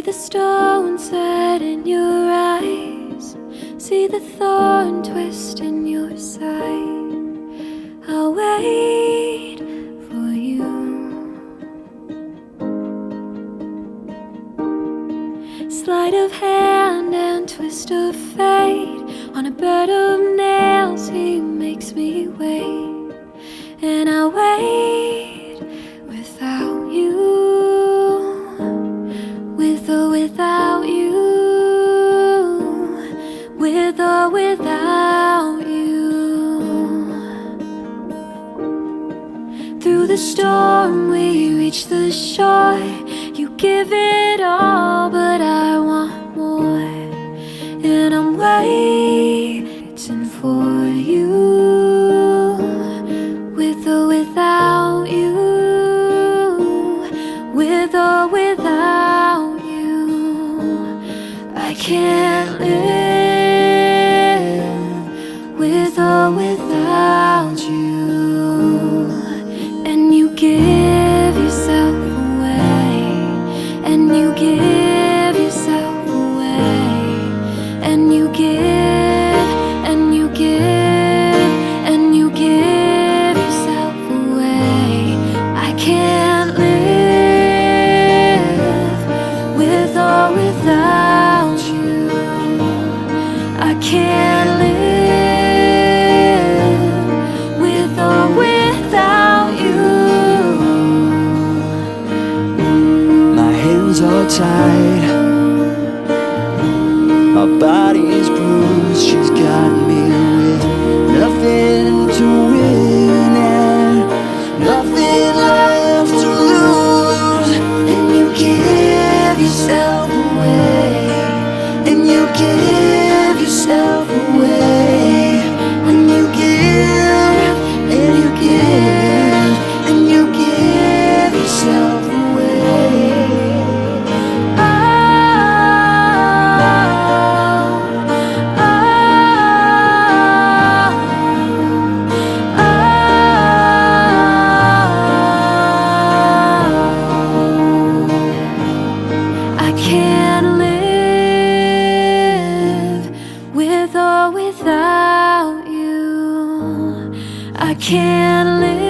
See the stone set in your eyes. See the thorn twist in your side. I'll wait for you. Sleight of hand and twist of fate. On a bed of nails, he makes me wait. And I'll wait Through the storm, we reach the shore. You give it all, but I want more. And I'm waiting for you. With or without you. With or without you. I can't live with or without I can't live with or without you. My hands are tied, my body is bruised. She's got me with nothing to can't live